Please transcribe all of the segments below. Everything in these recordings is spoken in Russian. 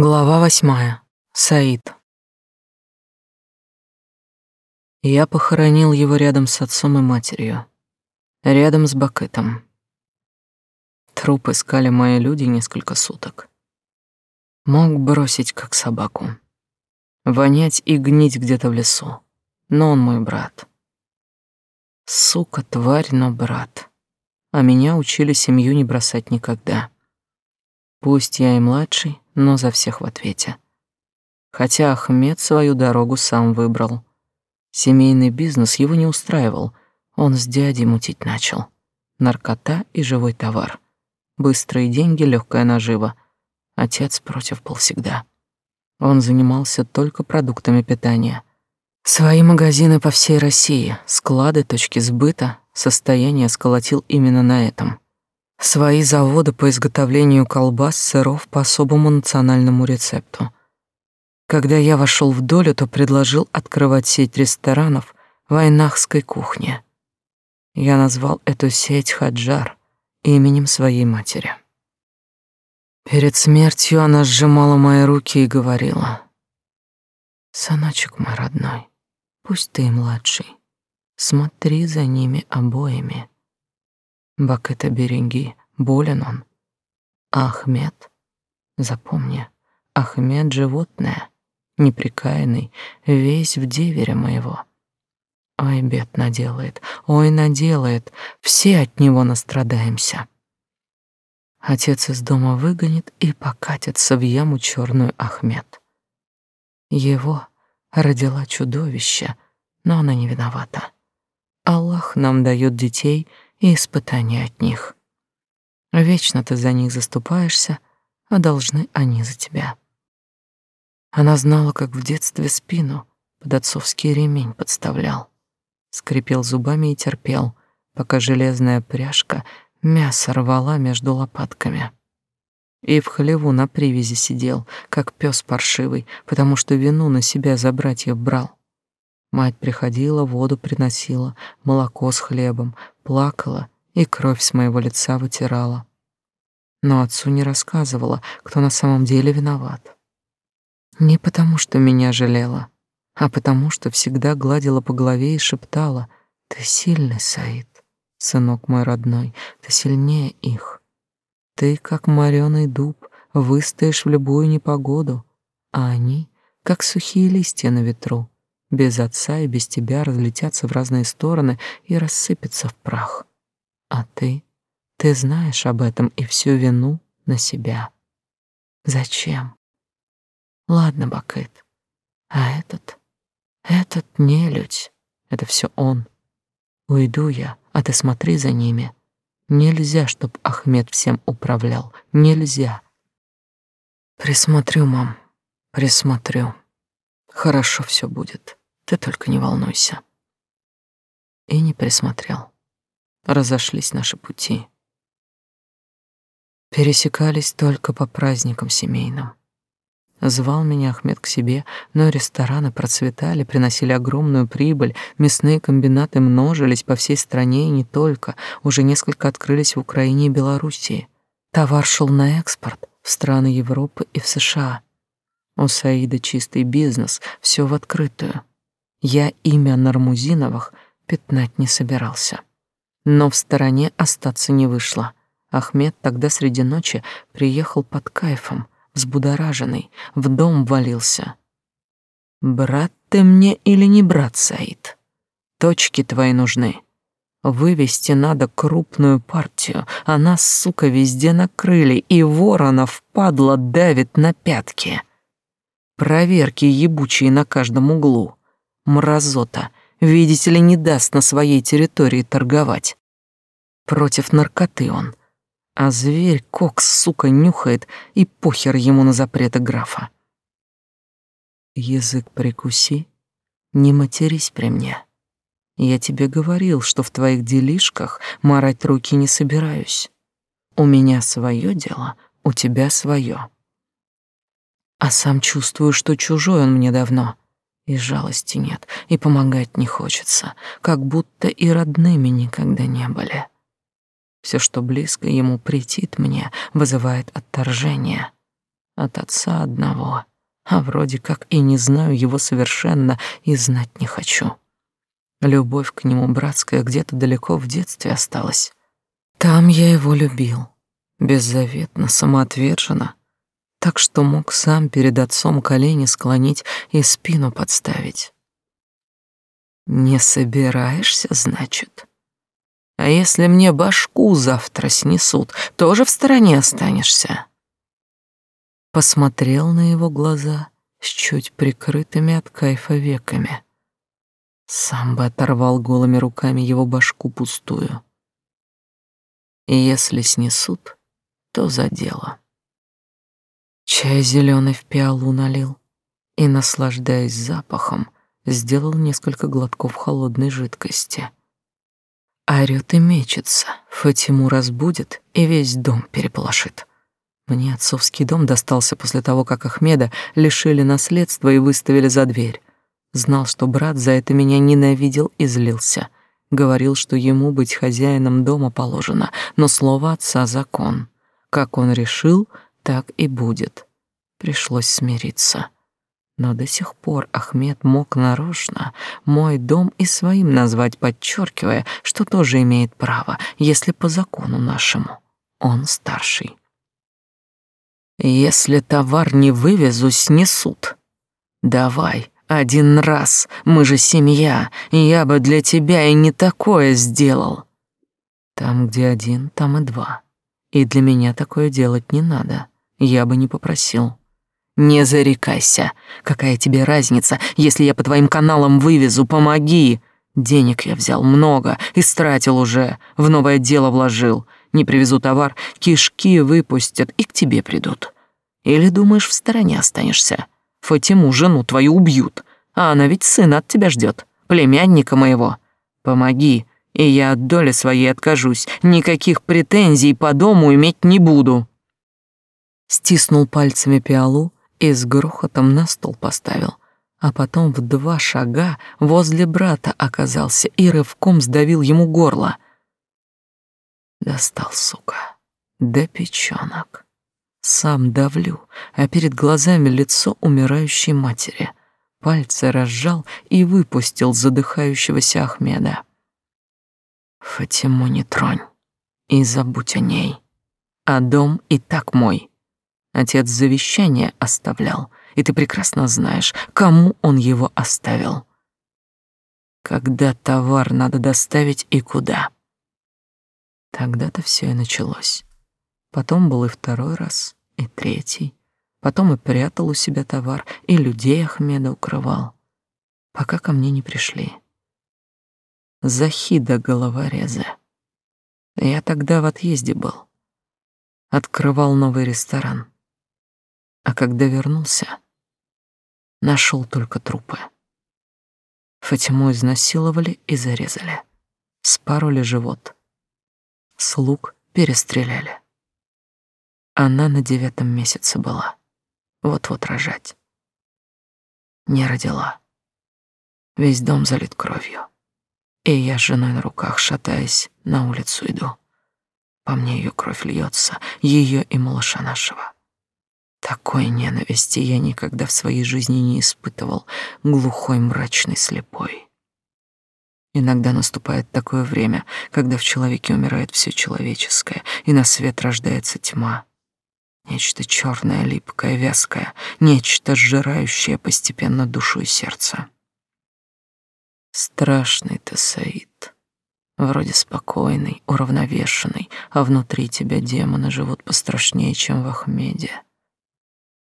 Глава восьмая. Саид. Я похоронил его рядом с отцом и матерью, рядом с Бакетом. Труп искали мои люди несколько суток. Мог бросить, как собаку. Вонять и гнить где-то в лесу. Но он мой брат. Сука, тварь, но брат. А меня учили семью не бросать никогда. Пусть я и младший, но за всех в ответе. Хотя Ахмед свою дорогу сам выбрал. Семейный бизнес его не устраивал, он с дядей мутить начал. Наркота и живой товар. Быстрые деньги, легкая нажива. Отец против был всегда. Он занимался только продуктами питания. Свои магазины по всей России, склады, точки сбыта, состояние сколотил именно на этом — свои заводы по изготовлению колбас, сыров по особому национальному рецепту. Когда я вошел в долю, то предложил открывать сеть ресторанов вайнахской кухни. Я назвал эту сеть Хаджар именем своей матери. Перед смертью она сжимала мои руки и говорила: "Сыночек мой родной, пусть ты младший, смотри за ними обоими. Бакета береги, болен он. Ахмед, запомни, Ахмед животное, неприкаянный, весь в девере моего. Ой, бед наделает, ой, наделает, все от него настрадаемся. Отец из дома выгонит и покатится в яму черную Ахмед. Его родила чудовище, но она не виновата. Аллах нам дает детей — и испытания от них. Вечно ты за них заступаешься, а должны они за тебя. Она знала, как в детстве спину под отцовский ремень подставлял. Скрипел зубами и терпел, пока железная пряжка мясо рвала между лопатками. И в хлеву на привязи сидел, как пес паршивый, потому что вину на себя за братьев брал. Мать приходила, воду приносила, молоко с хлебом, плакала и кровь с моего лица вытирала. Но отцу не рассказывала, кто на самом деле виноват. Не потому, что меня жалела, а потому, что всегда гладила по голове и шептала: "Ты сильный, Саид, сынок мой родной, ты сильнее их. Ты как морёный дуб, выстоишь в любую непогоду, а они как сухие листья на ветру без отца и без тебя разлетятся в разные стороны и рассыпятся в прах. А ты, ты знаешь об этом и всю вину на себя. Зачем? Ладно, Бакыт, а этот, этот нелюдь, это все он. Уйду я, а ты смотри за ними. Нельзя, чтоб Ахмед всем управлял, нельзя. Присмотрю, мам, присмотрю. Хорошо все будет. Ты только не волнуйся. И не присмотрел. Разошлись наши пути. Пересекались только по праздникам семейным. Звал меня Ахмед к себе, но рестораны процветали, приносили огромную прибыль, мясные комбинаты множились по всей стране и не только, уже несколько открылись в Украине и Белоруссии. Товар шел на экспорт в страны Европы и в США. У Саида чистый бизнес, все в открытую. Я имя Нармузиновых пятнать не собирался. Но в стороне остаться не вышло. Ахмед тогда среди ночи приехал под кайфом, взбудораженный, в дом валился. «Брат ты мне или не брат, Саид? Точки твои нужны. Вывести надо крупную партию, а нас, сука, везде накрыли, и воронов, падла, давит на пятки. Проверки ебучие на каждом углу мразота, видите ли, не даст на своей территории торговать. Против наркоты он. А зверь кокс, сука, нюхает, и похер ему на запреты графа. Язык прикуси, не матерись при мне. Я тебе говорил, что в твоих делишках марать руки не собираюсь. У меня свое дело, у тебя свое. А сам чувствую, что чужой он мне давно — и жалости нет, и помогать не хочется, как будто и родными никогда не были. Все, что близко ему претит мне, вызывает отторжение. от отца одного, а вроде как и не знаю его совершенно и знать не хочу. Любовь к нему братская где-то далеко в детстве осталась. Там я его любил, беззаветно, самоотверженно, так что мог сам перед отцом колени склонить и спину подставить. Не собираешься, значит? А если мне башку завтра снесут, тоже в стороне останешься? Посмотрел на его глаза с чуть прикрытыми от кайфа веками. Сам бы оторвал голыми руками его башку пустую. И если снесут, то за дело. Чай зеленый в пиалу налил и, наслаждаясь запахом, сделал несколько глотков холодной жидкости. Орёт и мечется, Фатиму разбудит и весь дом переполошит. Мне отцовский дом достался после того, как Ахмеда лишили наследства и выставили за дверь. Знал, что брат за это меня ненавидел и злился. Говорил, что ему быть хозяином дома положено, но слово отца — закон. Как он решил, так и будет. Пришлось смириться. Но до сих пор Ахмед мог нарочно мой дом и своим назвать, подчеркивая, что тоже имеет право, если по закону нашему он старший. Если товар не вывезу, снесут. Давай, один раз, мы же семья, я бы для тебя и не такое сделал. Там, где один, там и два. И для меня такое делать не надо. Я бы не попросил. Не зарекайся. Какая тебе разница, если я по твоим каналам вывезу, помоги. Денег я взял много, истратил уже, в новое дело вложил. Не привезу товар, кишки выпустят и к тебе придут. Или думаешь, в стороне останешься? Фатиму, жену твою, убьют. А она ведь сына от тебя ждет, племянника моего. Помоги, и я от доли своей откажусь. Никаких претензий по дому иметь не буду». Стиснул пальцами пиалу и с грохотом на стол поставил, а потом в два шага возле брата оказался и рывком сдавил ему горло. Достал, сука, до печенок. Сам давлю, а перед глазами лицо умирающей матери. Пальцы разжал и выпустил задыхающегося Ахмеда. Фатиму не тронь и забудь о ней. А дом и так мой. Отец завещание оставлял, и ты прекрасно знаешь, кому он его оставил. Когда товар надо доставить и куда. Тогда-то все и началось. Потом был и второй раз и третий. Потом и прятал у себя товар, и людей Ахмеда укрывал, пока ко мне не пришли. Захида головорезы. Я тогда в отъезде был. Открывал новый ресторан. А когда вернулся, нашел только трупы. Фатиму изнасиловали и зарезали. Спороли живот. Слуг перестреляли. Она на девятом месяце была. Вот-вот рожать. Не родила. Весь дом залит кровью. И я с женой на руках, шатаясь, на улицу иду. По мне ее кровь льется, ее и малыша нашего. Такой ненависти я никогда в своей жизни не испытывал, глухой, мрачный, слепой. Иногда наступает такое время, когда в человеке умирает все человеческое, и на свет рождается тьма. Нечто черное, липкое, вязкое, нечто сжирающее постепенно душу и сердце. Страшный ты, Саид. Вроде спокойный, уравновешенный, а внутри тебя демоны живут пострашнее, чем в Ахмеде.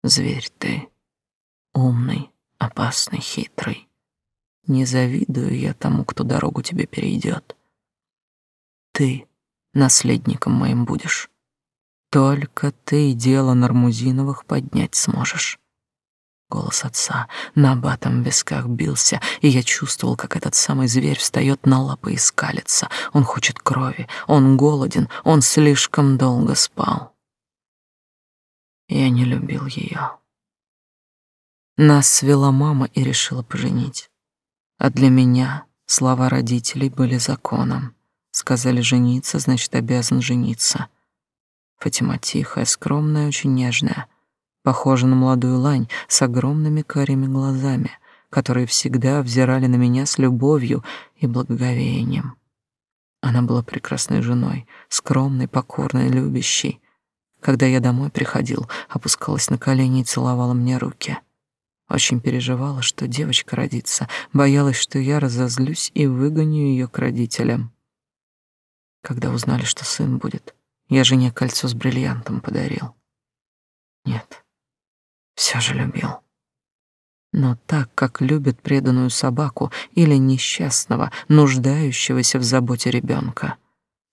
Зверь ты, умный, опасный, хитрый. Не завидую я тому, кто дорогу тебе перейдет. Ты наследником моим будешь. Только ты дело Нармузиновых поднять сможешь. Голос отца на батом висках бился, и я чувствовал, как этот самый зверь встает на лапы и скалится. Он хочет крови, он голоден, он слишком долго спал. Я не любил ее. Нас свела мама и решила поженить. А для меня слова родителей были законом. Сказали жениться, значит, обязан жениться. Фатима тихая, скромная, очень нежная. похожа на молодую лань с огромными карими глазами, которые всегда взирали на меня с любовью и благоговением. Она была прекрасной женой, скромной, покорной, любящей. Когда я домой приходил, опускалась на колени и целовала мне руки. Очень переживала, что девочка родится, боялась, что я разозлюсь и выгоню ее к родителям. Когда узнали, что сын будет, я жене кольцо с бриллиантом подарил. Нет, все же любил. Но так, как любят преданную собаку или несчастного, нуждающегося в заботе ребенка.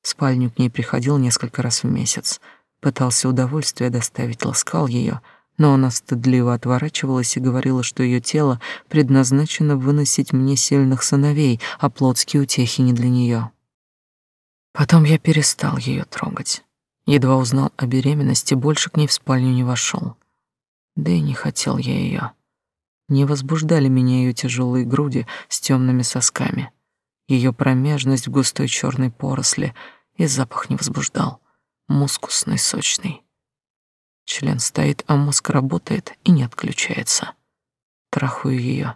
В спальню к ней приходил несколько раз в месяц, пытался удовольствие доставить, ласкал ее, но она стыдливо отворачивалась и говорила, что ее тело предназначено выносить мне сильных сыновей, а плотские утехи не для нее. Потом я перестал ее трогать. Едва узнал о беременности, больше к ней в спальню не вошел. Да и не хотел я ее. Не возбуждали меня ее тяжелые груди с темными сосками, ее промежность в густой черной поросли, и запах не возбуждал, мускусный, сочный. Член стоит, а мозг работает и не отключается. Трахаю ее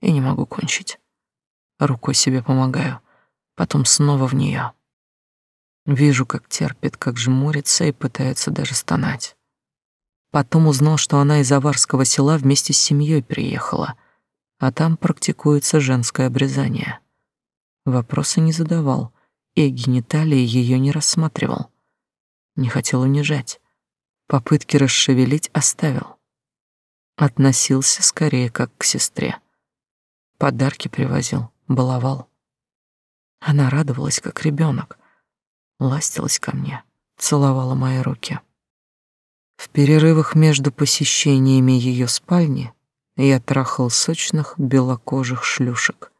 и не могу кончить. Рукой себе помогаю, потом снова в нее. Вижу, как терпит, как жмурится и пытается даже стонать. Потом узнал, что она из Аварского села вместе с семьей приехала, а там практикуется женское обрезание. Вопросы не задавал и гениталии ее не рассматривал. Не хотел унижать. Попытки расшевелить оставил. Относился скорее как к сестре. Подарки привозил, баловал. Она радовалась, как ребенок, ластилась ко мне, целовала мои руки. В перерывах между посещениями ее спальни я трахал сочных белокожих шлюшек,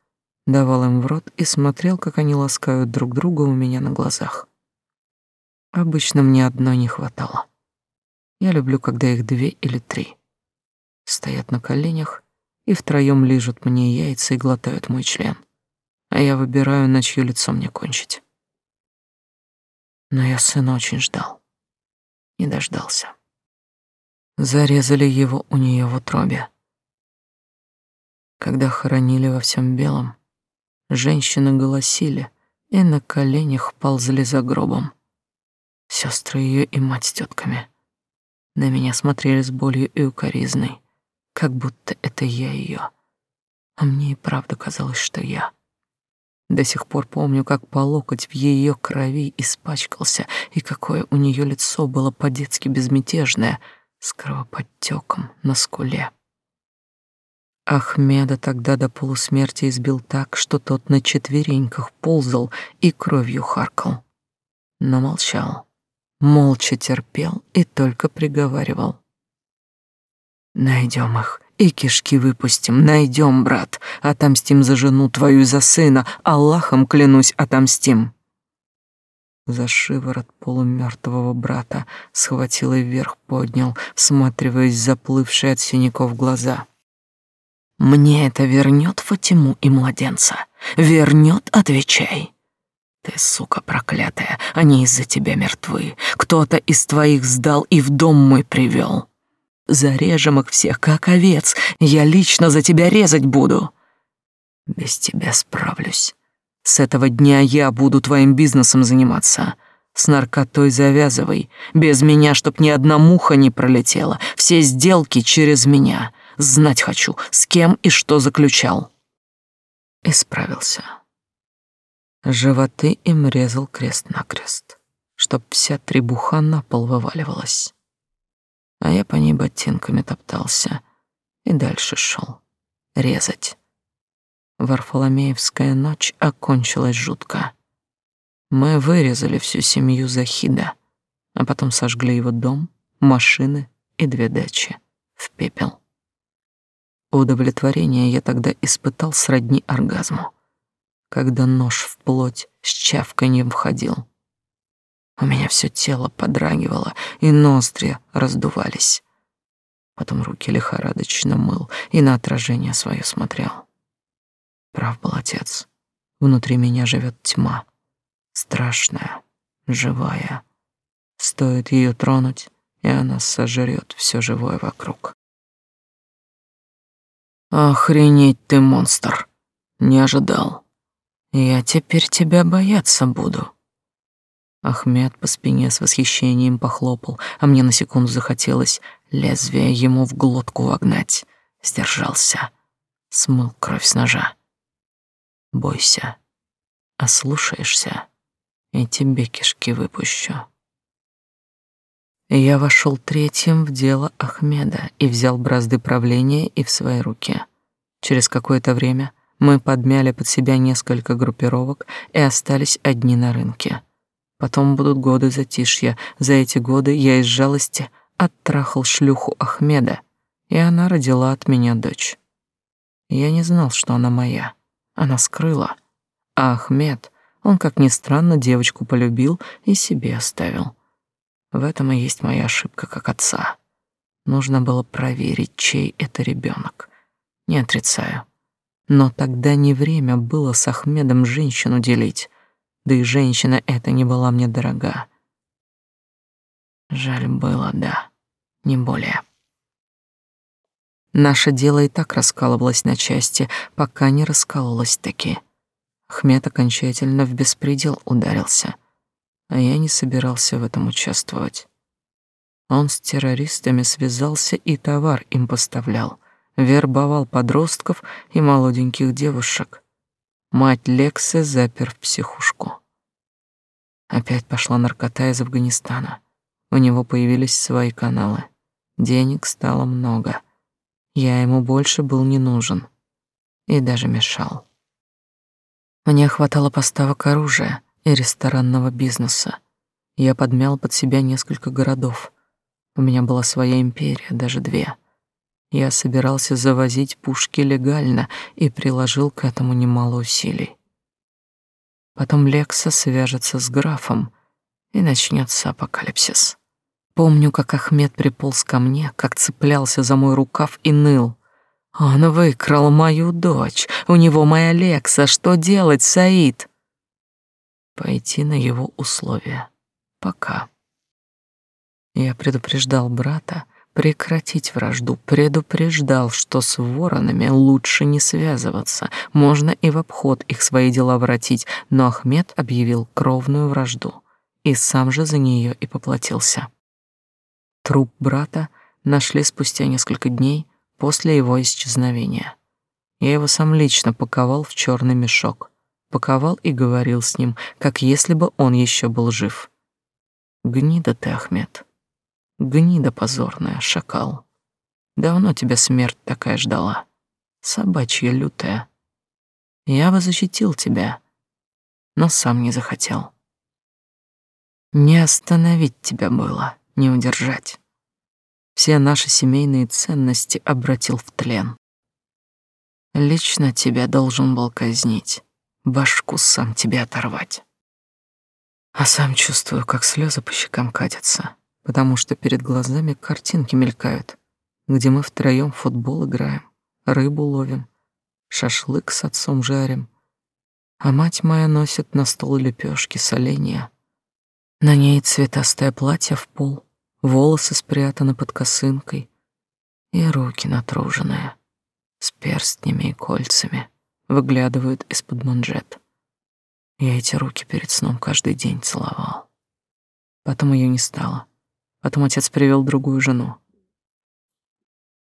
давал им в рот и смотрел, как они ласкают друг друга у меня на глазах. Обычно мне одной не хватало. Я люблю, когда их две или три. Стоят на коленях и втроем лижут мне яйца и глотают мой член, а я выбираю, на чье лицо мне кончить. Но я сына очень ждал. Не дождался. Зарезали его у нее в утробе. Когда хоронили во всем белом, женщины голосили и на коленях ползли за гробом. Сестры ее и мать с тетками на меня смотрели с болью и укоризной, как будто это я ее, а мне и правда казалось, что я. До сих пор помню, как по локоть в ее крови испачкался, и какое у нее лицо было по-детски безмятежное — с кровоподтеком на скуле. Ахмеда тогда до полусмерти избил так, что тот на четвереньках ползал и кровью харкал. Но молчал, молча терпел и только приговаривал. «Найдем их и кишки выпустим, найдем, брат, отомстим за жену твою и за сына, Аллахом клянусь, отомстим» за шиворот полумертвого брата, схватил и вверх поднял, всматриваясь заплывшие от синяков глаза. «Мне это вернет Фатиму и младенца? Вернет, отвечай!» «Ты, сука проклятая, они из-за тебя мертвы. Кто-то из твоих сдал и в дом мой привел. Зарежем их всех, как овец. Я лично за тебя резать буду. Без тебя справлюсь. С этого дня я буду твоим бизнесом заниматься. С наркотой завязывай. Без меня, чтоб ни одна муха не пролетела. Все сделки через меня. Знать хочу, с кем и что заключал. Исправился. Животы им резал крест-накрест, чтоб вся требуха на пол вываливалась. А я по ней ботинками топтался и дальше шел резать. Варфоломеевская ночь окончилась жутко. Мы вырезали всю семью Захида, а потом сожгли его дом, машины и две дачи в пепел. Удовлетворение я тогда испытал сродни оргазму, когда нож в плоть с чавканьем входил. У меня все тело подрагивало, и ноздри раздувались. Потом руки лихорадочно мыл и на отражение свое смотрел. Прав был отец. Внутри меня живет тьма, страшная, живая. Стоит ее тронуть, и она сожрет все живое вокруг. Охренеть ты, монстр! Не ожидал. Я теперь тебя бояться буду. Ахмед по спине с восхищением похлопал, а мне на секунду захотелось лезвие ему в глотку вогнать. Сдержался. Смыл кровь с ножа. Бойся. Ослушаешься, и тебе кишки выпущу. Я вошел третьим в дело Ахмеда и взял бразды правления и в свои руки. Через какое-то время мы подмяли под себя несколько группировок и остались одни на рынке. Потом будут годы затишья. За эти годы я из жалости оттрахал шлюху Ахмеда, и она родила от меня дочь. Я не знал, что она моя. Она скрыла. А Ахмед, он, как ни странно, девочку полюбил и себе оставил. В этом и есть моя ошибка как отца. Нужно было проверить, чей это ребенок. Не отрицаю. Но тогда не время было с Ахмедом женщину делить. Да и женщина эта не была мне дорога. Жаль было, да, не более. Наше дело и так раскалывалось на части, пока не раскололось таки. Ахмед окончательно в беспредел ударился — а я не собирался в этом участвовать. Он с террористами связался и товар им поставлял, вербовал подростков и молоденьких девушек. Мать Лексы запер в психушку. Опять пошла наркота из Афганистана. У него появились свои каналы. Денег стало много. Я ему больше был не нужен и даже мешал. Мне хватало поставок оружия, и ресторанного бизнеса. Я подмял под себя несколько городов. У меня была своя империя, даже две. Я собирался завозить пушки легально и приложил к этому немало усилий. Потом Лекса свяжется с графом, и начнется апокалипсис. Помню, как Ахмед приполз ко мне, как цеплялся за мой рукав и ныл. «Он выкрал мою дочь, у него моя Лекса, что делать, Саид?» пойти на его условия. Пока. Я предупреждал брата прекратить вражду, предупреждал, что с воронами лучше не связываться, можно и в обход их свои дела воротить, но Ахмед объявил кровную вражду и сам же за нее и поплатился. Труп брата нашли спустя несколько дней после его исчезновения. Я его сам лично паковал в черный мешок — паковал и говорил с ним, как если бы он еще был жив. Гнида ты, Ахмед. Гнида позорная, шакал. Давно тебя смерть такая ждала. Собачья лютая. Я бы защитил тебя, но сам не захотел. Не остановить тебя было, не удержать. Все наши семейные ценности обратил в тлен. Лично тебя должен был казнить башку сам тебе оторвать. А сам чувствую, как слезы по щекам катятся, потому что перед глазами картинки мелькают, где мы втроем в футбол играем, рыбу ловим, шашлык с отцом жарим, а мать моя носит на стол лепешки соленья. На ней цветастое платье в пол, волосы спрятаны под косынкой и руки натруженные, с перстнями и кольцами выглядывают из-под манжет. Я эти руки перед сном каждый день целовал. Потом ее не стало. Потом отец привел другую жену.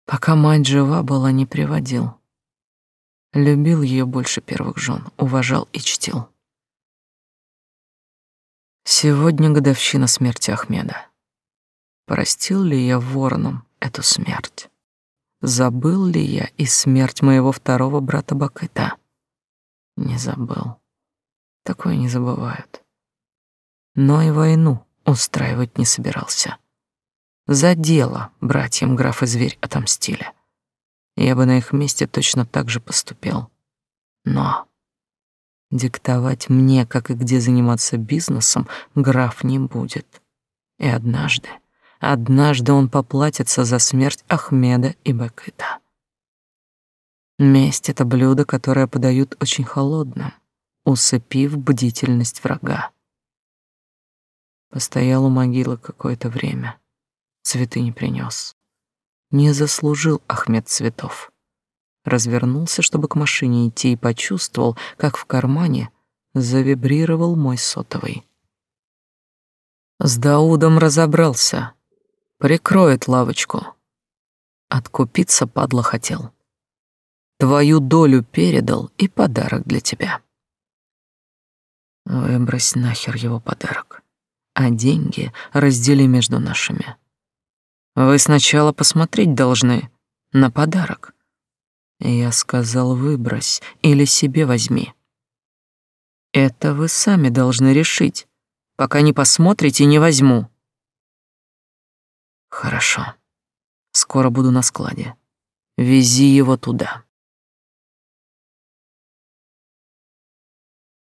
Пока мать жива была, не приводил. Любил ее больше первых жен, уважал и чтил. Сегодня годовщина смерти Ахмеда. Простил ли я вороном эту смерть? Забыл ли я и смерть моего второго брата Бакыта? Не забыл. Такое не забывают. Но и войну устраивать не собирался. За дело братьям граф и зверь отомстили. Я бы на их месте точно так же поступил. Но диктовать мне, как и где заниматься бизнесом, граф не будет. И однажды Однажды он поплатится за смерть Ахмеда и Бакыта. Месть — это блюдо, которое подают очень холодным, усыпив бдительность врага. Постоял у могилы какое-то время, Цветы не принес. Не заслужил Ахмед цветов. Развернулся, чтобы к машине идти, и почувствовал, как в кармане завибрировал мой сотовый. С Даудом разобрался. Прикроет лавочку. Откупиться падла хотел. Твою долю передал и подарок для тебя. Выбрось нахер его подарок, а деньги раздели между нашими. Вы сначала посмотреть должны на подарок. Я сказал, выбрось или себе возьми. Это вы сами должны решить. Пока не посмотрите, не возьму. Хорошо. Скоро буду на складе. Вези его туда.